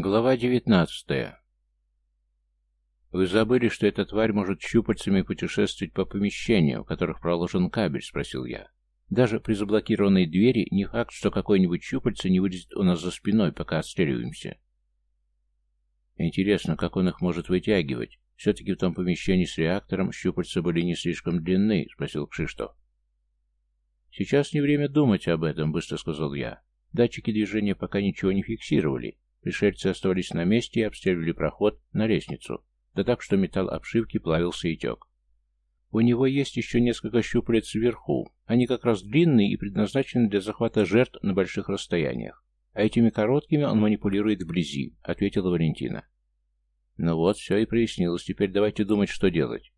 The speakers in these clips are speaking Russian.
Глава девятнадцатая. «Вы забыли, что эта тварь может щупальцами путешествовать по помещениям, в которых проложен кабель?» — спросил я. «Даже при заблокированной двери не факт, что какой-нибудь щупальце не вылезет у нас за спиной, пока отстреливаемся». «Интересно, как он их может вытягивать? Все-таки в том помещении с реактором щупальца были не слишком длинны?» — спросил Кшиштов. «Сейчас не время думать об этом», — быстро сказал я. «Датчики движения пока ничего не фиксировали». Пришельцы оставались на месте и обстреливали проход на лестницу, да так, что металл обшивки плавился и тек. У него есть еще несколько щупалец вверху. Они как раз длинные и предназначены для захвата жертв на больших расстояниях. А этими короткими он манипулирует вблизи, ответила Валентина. Ну вот, все и прояснилось. Теперь давайте думать, что делать.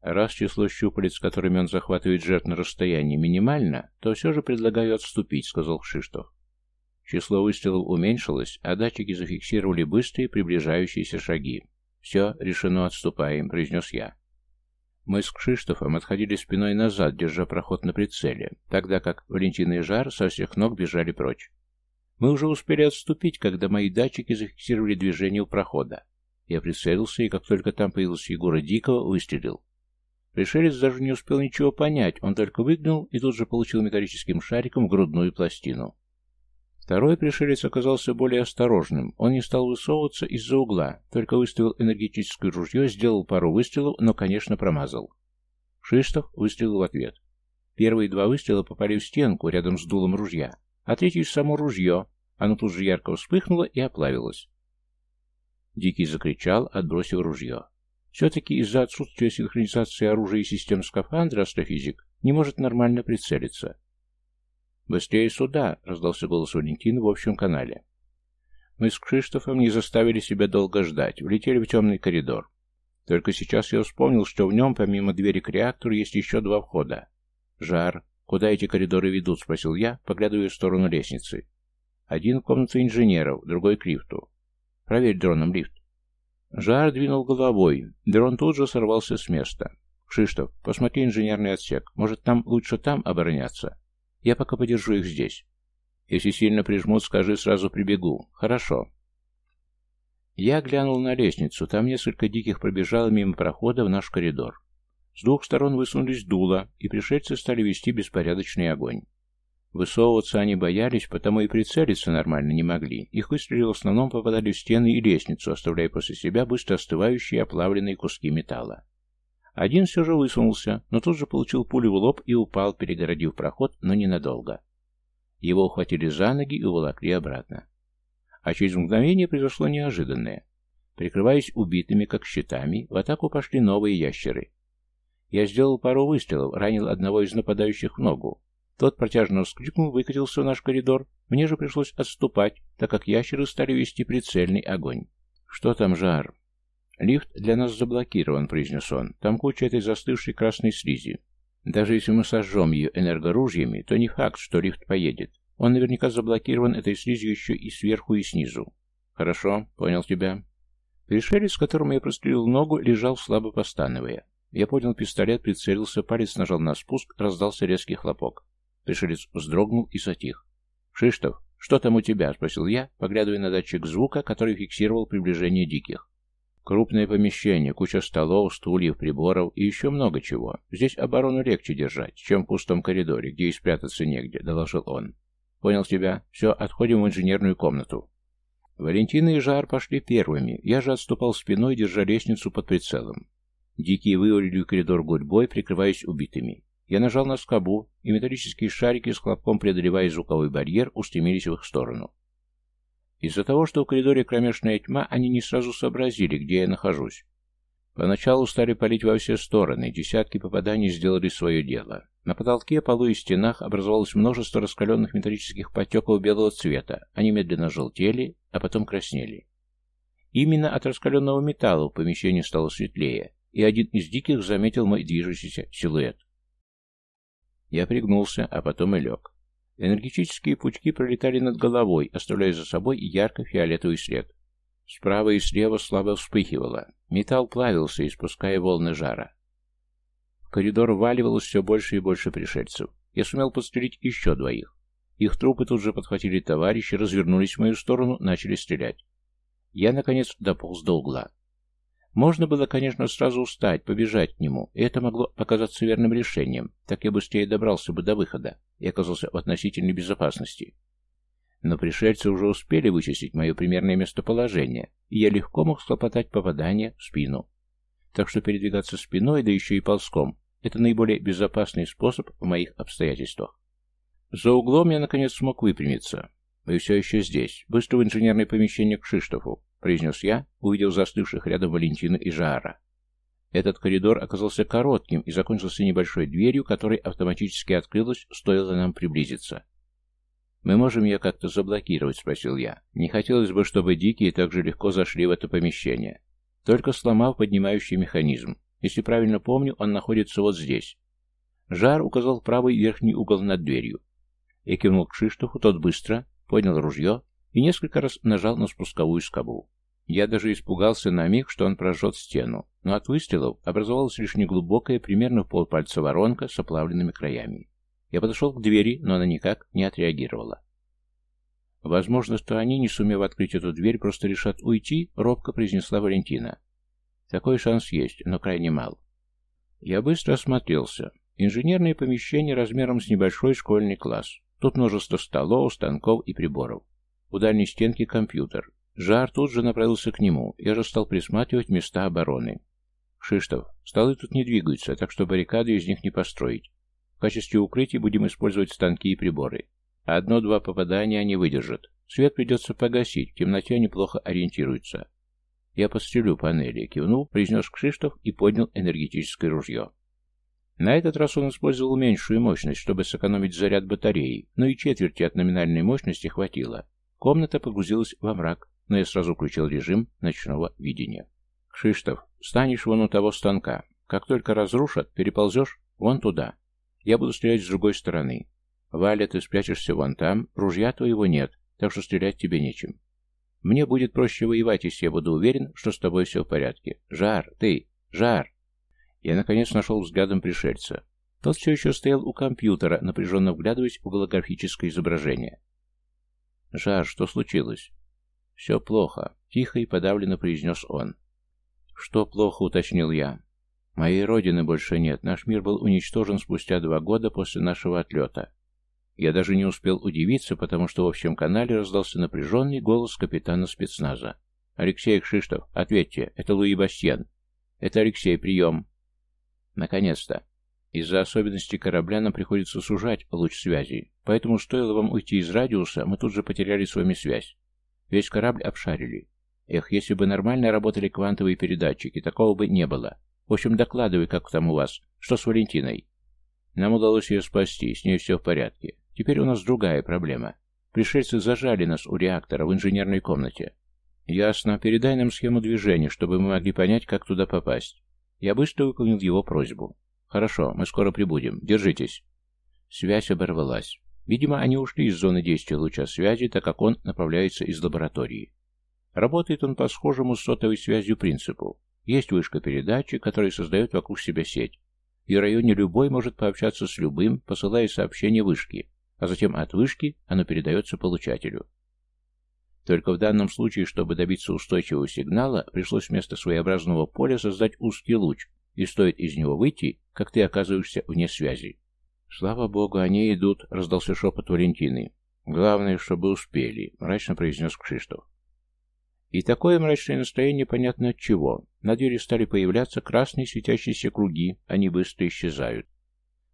Раз число щупалец, которыми он захватывает жертв на расстоянии, минимально, то все же предлагаю отступить, сказал Кшиштов. Число выстрелов уменьшилось, а датчики зафиксировали быстрые приближающиеся шаги. «Все, решено, отступаем», — произнес я. Мы с Кшиштофом отходили спиной назад, держа проход на прицеле, тогда как Валентина и Жар со всех ног бежали прочь. Мы уже успели отступить, когда мои датчики зафиксировали движение у прохода. Я прицелился, и как только там появилась фигура Дикого, выстрелил. Пришелец даже не успел ничего понять, он только выгнул и тут же получил металлическим шариком грудную пластину. Второй пришелец оказался более осторожным. Он не стал высовываться из-за угла, только выставил энергетическое ружье, сделал пару выстрелов, но, конечно, промазал. Шистов выстрелил в ответ. Первые два выстрела попали в стенку рядом с дулом ружья, а третий в само ружье. Оно тут же ярко вспыхнуло и оплавилось. Дикий закричал, отбросив ружье. Все-таки из-за отсутствия синхронизации оружия и систем скафандра астрофизик не может нормально прицелиться. «Быстрее сюда!» — раздался голос Валентины в общем канале. Мы с Кшиштофом не заставили себя долго ждать, влетели в темный коридор. Только сейчас я вспомнил, что в нем, помимо двери к реактору, есть еще два входа. «Жар, куда эти коридоры ведут?» — спросил я, поглядывая в сторону лестницы. «Один в комнату инженеров, другой к лифту. Проверь дроном лифт». Жар двинул головой. Дрон тут же сорвался с места. «Кшиштоф, посмотри инженерный отсек. Может, там лучше там обороняться?» Я пока подержу их здесь. Если сильно прижмут, скажи, сразу прибегу. Хорошо. Я глянул на лестницу. Там несколько диких пробежало мимо прохода в наш коридор. С двух сторон высунулись дула, и пришельцы стали вести беспорядочный огонь. Высовываться они боялись, потому и прицелиться нормально не могли. Их выстрелы в основном попадали в стены и лестницу, оставляя после себя быстро остывающие оплавленные куски металла. Один все же высунулся, но тут же получил пулю в лоб и упал, перегородив проход, но ненадолго. Его ухватили за ноги и уволокли обратно. А через мгновение произошло неожиданное. Прикрываясь убитыми, как щитами, в атаку пошли новые ящеры. Я сделал пару выстрелов, ранил одного из нападающих в ногу. Тот протяжно вскрикнул, выкатился в наш коридор. Мне же пришлось отступать, так как ящеры стали вести прицельный огонь. «Что там, Жар?» «Лифт для нас заблокирован», — произнес он. «Там куча этой застывшей красной слизи. Даже если мы сожжем ее энергоружьями, то не факт, что лифт поедет. Он наверняка заблокирован этой слизью еще и сверху, и снизу». «Хорошо, понял тебя». Пришелец, с которым я прострелил ногу, лежал слабо постановая. Я поднял пистолет, прицелился, палец нажал на спуск, раздался резкий хлопок. Пришелец вздрогнул и затих. «Шиштов, что там у тебя?» — спросил я, поглядывая на датчик звука, который фиксировал приближение диких. Крупное помещение, куча столов, стульев, приборов и еще много чего. Здесь оборону легче держать, чем в пустом коридоре, где и спрятаться негде, доложил он. Понял тебя? Все, отходим в инженерную комнату. Валентина и Жар пошли первыми, я же отступал спиной, держа лестницу под прицелом. Дикие вывалили коридор гурьбой, прикрываясь убитыми. Я нажал на скобу, и металлические шарики с хлопком, преодолевая звуковой барьер, устремились в их сторону. Из-за того, что в коридоре кромешная тьма, они не сразу сообразили, где я нахожусь. Поначалу стали палить во все стороны, десятки попаданий сделали свое дело. На потолке, полу и стенах образовалось множество раскаленных металлических потеков белого цвета. Они медленно желтели, а потом краснели. Именно от раскаленного металла в помещении стало светлее, и один из диких заметил мой движущийся силуэт. Я пригнулся, а потом и лег. Энергетические пучки пролетали над головой, оставляя за собой ярко-фиолетовый след. Справа и слева слабо вспыхивало. Металл плавился, испуская волны жара. В коридор валивалось все больше и больше пришельцев. Я сумел подстрелить еще двоих. Их трупы тут же подхватили товарищи, развернулись в мою сторону, начали стрелять. Я, наконец, дополз до угла. Можно было, конечно, сразу устать, побежать к нему, и это могло показаться верным решением, так я быстрее добрался бы до выхода и оказался в относительной безопасности. Но пришельцы уже успели вычислить мое примерное местоположение, и я легко мог схлопотать попадание в спину. Так что передвигаться спиной, да еще и ползком, это наиболее безопасный способ в моих обстоятельствах. За углом я, наконец, смог выпрямиться. «Вы все еще здесь. Быстро в инженерное помещение к Шиштофу», — произнес я, увидел застывших рядом Валентину и Жара. Этот коридор оказался коротким и закончился небольшой дверью, которая автоматически открылась, стоило нам приблизиться. «Мы можем ее как-то заблокировать?» — спросил я. «Не хотелось бы, чтобы дикие так же легко зашли в это помещение. Только сломав поднимающий механизм. Если правильно помню, он находится вот здесь». Жар указал правый верхний угол над дверью. Я кивнул к Шиштофу, тот быстро поднял ружье и несколько раз нажал на спусковую скобу. Я даже испугался на миг, что он прожжет стену, но от выстрелов образовалась лишь неглубокая, примерно в полпальца воронка с оплавленными краями. Я подошел к двери, но она никак не отреагировала. «Возможно, что они, не сумев открыть эту дверь, просто решат уйти», — робко произнесла Валентина. «Такой шанс есть, но крайне мал». Я быстро осмотрелся. Инженерное помещение размером с небольшой школьный класс. Тут множество столов, станков и приборов. У дальней стенки компьютер. Жар тут же направился к нему. Я же стал присматривать места обороны. Шиштов, столы тут не двигаются, так что баррикады из них не построить. В качестве укрытия будем использовать станки и приборы. Одно-два попадания они выдержат. Свет придется погасить, в темноте они плохо ориентируются. Я подстрелю панели, кивнул, произнес Кшиштов и поднял энергетическое ружье. На этот раз он использовал меньшую мощность, чтобы сэкономить заряд батареи, но и четверти от номинальной мощности хватило. Комната погрузилась во мрак, но я сразу включил режим ночного видения. «Кшиштов, станешь вон у того станка. Как только разрушат, переползешь вон туда. Я буду стрелять с другой стороны. Валя, ты спрячешься вон там, ружья твоего нет, так что стрелять тебе нечем. Мне будет проще воевать, если я буду уверен, что с тобой все в порядке. Жар, ты, жар!» Я, наконец, нашел взглядом пришельца. Тот все еще стоял у компьютера, напряженно вглядываясь в голографическое изображение. «Жар, что случилось?» «Все плохо», — тихо и подавленно произнес он. «Что плохо?» — уточнил я. «Моей родины больше нет. Наш мир был уничтожен спустя два года после нашего отлета. Я даже не успел удивиться, потому что в общем канале раздался напряженный голос капитана спецназа. «Алексей Кшиштов, ответьте, это Луи Бастьен». «Это Алексей, прием». Наконец-то. Из-за особенностей корабля нам приходится сужать луч связи, поэтому стоило вам уйти из радиуса, мы тут же потеряли с вами связь. Весь корабль обшарили. Эх, если бы нормально работали квантовые передатчики, такого бы не было. В общем, докладывай, как там у вас. Что с Валентиной? Нам удалось ее спасти, с ней все в порядке. Теперь у нас другая проблема. Пришельцы зажали нас у реактора в инженерной комнате. Ясно. Передай нам схему движения, чтобы мы могли понять, как туда попасть. Я быстро выполнил его просьбу. «Хорошо, мы скоро прибудем. Держитесь». Связь оборвалась. Видимо, они ушли из зоны действия луча связи, так как он направляется из лаборатории. Работает он по схожему с сотовой связью принципу. Есть вышка-передатчик, который создает вокруг себя сеть. И в районе любой может пообщаться с любым, посылая сообщение вышки, а затем от вышки оно передается получателю. Только в данном случае, чтобы добиться устойчивого сигнала, пришлось вместо своеобразного поля создать узкий луч, и стоит из него выйти, как ты оказываешься вне связи. «Слава богу, они идут», — раздался шепот Валентины. «Главное, чтобы успели», — мрачно произнес Кшиштов. И такое мрачное настроение понятно от чего. На двери стали появляться красные светящиеся круги, они быстро исчезают.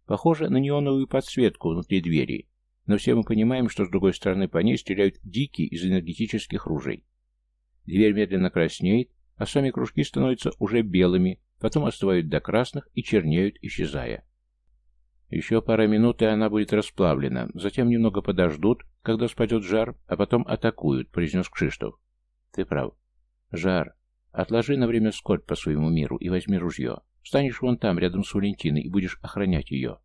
Похоже на неоновую подсветку внутри двери, но все мы понимаем, что с другой стороны по ней стреляют дикие из энергетических ружей. Дверь медленно краснеет, а сами кружки становятся уже белыми, потом остывают до красных и чернеют, исчезая. Еще пара минут, и она будет расплавлена. Затем немного подождут, когда спадет жар, а потом атакуют, произнес Кшиштов. Ты прав. Жар. Отложи на время скорбь по своему миру и возьми ружье. Станешь вон там, рядом с Валентиной, и будешь охранять ее.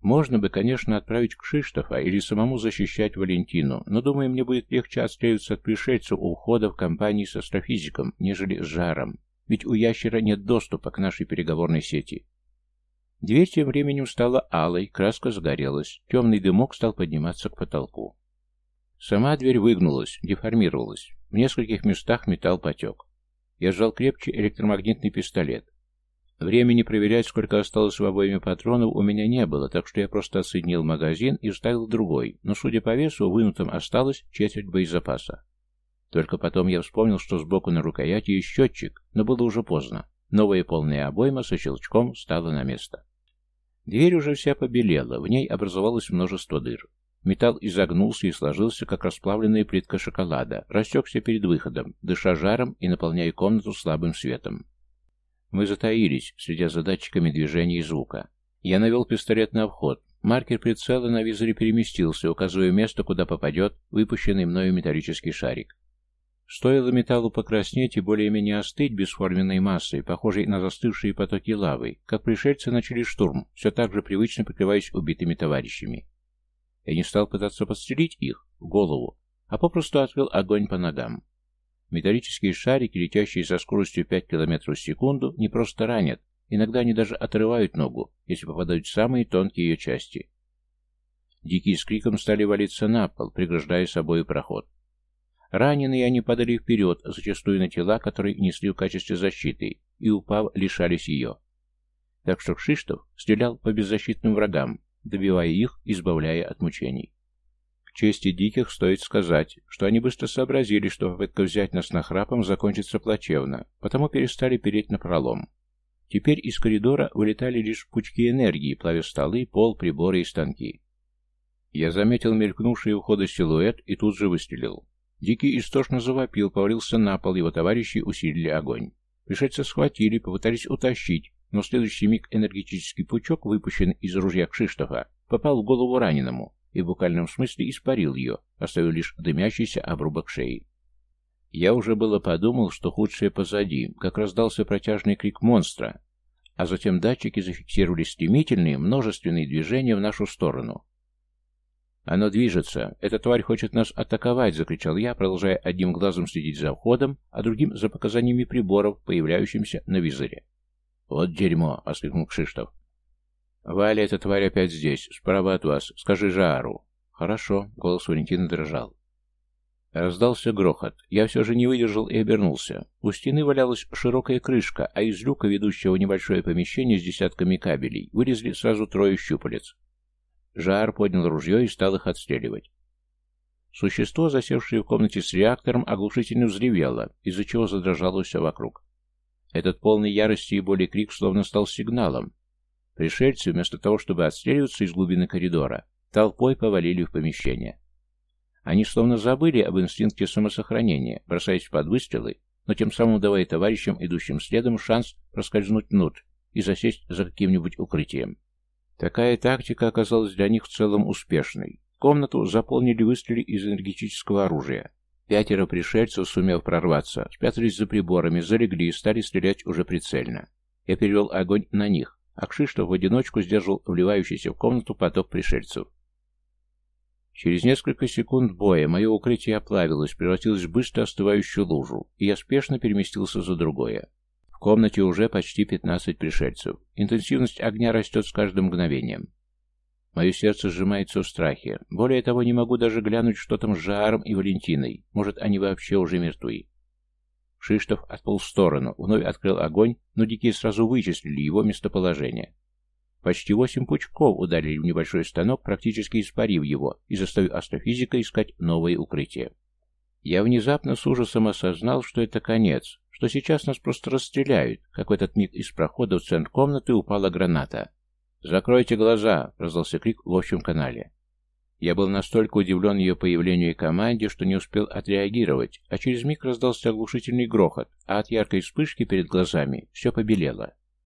Можно бы, конечно, отправить к Шиштофа или самому защищать Валентину, но, думаю, мне будет легче отстреливаться от пришельцев у входа в компании с астрофизиком, нежели с жаром, ведь у ящера нет доступа к нашей переговорной сети. Дверь тем временем стала алой, краска загорелась, темный дымок стал подниматься к потолку. Сама дверь выгнулась, деформировалась. В нескольких местах металл потек. Я сжал крепче электромагнитный пистолет. Времени проверять, сколько осталось в обойме патронов, у меня не было, так что я просто отсоединил магазин и вставил другой, но, судя по весу, вынутым осталось четверть боезапаса. Только потом я вспомнил, что сбоку на рукояти есть счетчик, но было уже поздно. Новая полная обойма со щелчком стала на место. Дверь уже вся побелела, в ней образовалось множество дыр. Металл изогнулся и сложился, как расплавленная плитка шоколада, растекся перед выходом, дыша жаром и наполняя комнату слабым светом. Мы затаились, следя за датчиками движения и звука. Я навел пистолет на вход. Маркер прицела на визоре переместился, указывая место, куда попадет выпущенный мною металлический шарик. Стоило металлу покраснеть и более-менее остыть бесформенной массой, похожей на застывшие потоки лавы, как пришельцы начали штурм, все так же привычно прикрываясь убитыми товарищами. Я не стал пытаться подстрелить их в голову, а попросту отвел огонь по ногам. Металлические шарики, летящие со скоростью 5 км в секунду, не просто ранят, иногда они даже отрывают ногу, если попадают в самые тонкие ее части. Дикие с криком стали валиться на пол, преграждая собой проход. Раненые они падали вперед, зачастую на тела, которые несли в качестве защиты, и, упав, лишались ее. Так что Кшиштов стрелял по беззащитным врагам, добивая их, избавляя от мучений чести диких стоит сказать, что они быстро сообразили, что попытка взять нас на храпом закончится плачевно, потому перестали переть на пролом. Теперь из коридора вылетали лишь пучки энергии, плавя столы, пол, приборы и станки. Я заметил мелькнувший у входа силуэт и тут же выстрелил. Дикий истошно завопил, повалился на пол, его товарищи усилили огонь. Пришельца схватили, попытались утащить, но в следующий миг энергетический пучок, выпущенный из ружья Кшиштофа, попал в голову раненому, и в буквальном смысле испарил ее, оставив лишь дымящийся обрубок шеи. Я уже было подумал, что худшее позади, как раздался протяжный крик монстра, а затем датчики зафиксировали стремительные, множественные движения в нашу сторону. «Оно движется! Эта тварь хочет нас атаковать!» — закричал я, продолжая одним глазом следить за входом, а другим за показаниями приборов, появляющимся на визоре. «Вот дерьмо!» — воскликнул Кшиштов. «Валя, эта тварь опять здесь, справа от вас. Скажи Жаару». «Хорошо», — голос Валентина дрожал. Раздался грохот. Я все же не выдержал и обернулся. У стены валялась широкая крышка, а из люка, ведущего небольшое помещение с десятками кабелей, вылезли сразу трое щупалец. Жар поднял ружье и стал их отстреливать. Существо, засевшее в комнате с реактором, оглушительно взревело, из-за чего задрожало все вокруг. Этот полный ярости и боли крик словно стал сигналом, Пришельцы, вместо того, чтобы отстреливаться из глубины коридора, толпой повалили в помещение. Они словно забыли об инстинкте самосохранения, бросаясь под выстрелы, но тем самым давая товарищам, идущим следом, шанс проскользнуть внутрь и засесть за каким-нибудь укрытием. Такая тактика оказалась для них в целом успешной. Комнату заполнили выстрелы из энергетического оружия. Пятеро пришельцев, сумев прорваться, спрятались за приборами, залегли и стали стрелять уже прицельно. Я перевел огонь на них, а Кшиштов в одиночку сдерживал вливающийся в комнату поток пришельцев. Через несколько секунд боя мое укрытие оплавилось, превратилось в быстро остывающую лужу, и я спешно переместился за другое. В комнате уже почти 15 пришельцев. Интенсивность огня растет с каждым мгновением. Мое сердце сжимается в страхе. Более того, не могу даже глянуть, что там с Жааром и Валентиной. Может, они вообще уже мертвы. Шиштов отполз в сторону, вновь открыл огонь, но дикие сразу вычислили его местоположение. Почти восемь пучков ударили в небольшой станок, практически испарив его и заставив астрофизика искать новые укрытия. Я внезапно с ужасом осознал, что это конец, что сейчас нас просто расстреляют, как в этот миг из прохода в центр комнаты упала граната. «Закройте глаза!» — раздался крик в общем канале. Я был настолько удивлен ее появлению и команде, что не успел отреагировать, а через миг раздался оглушительный грохот, а от яркой вспышки перед глазами все побелело.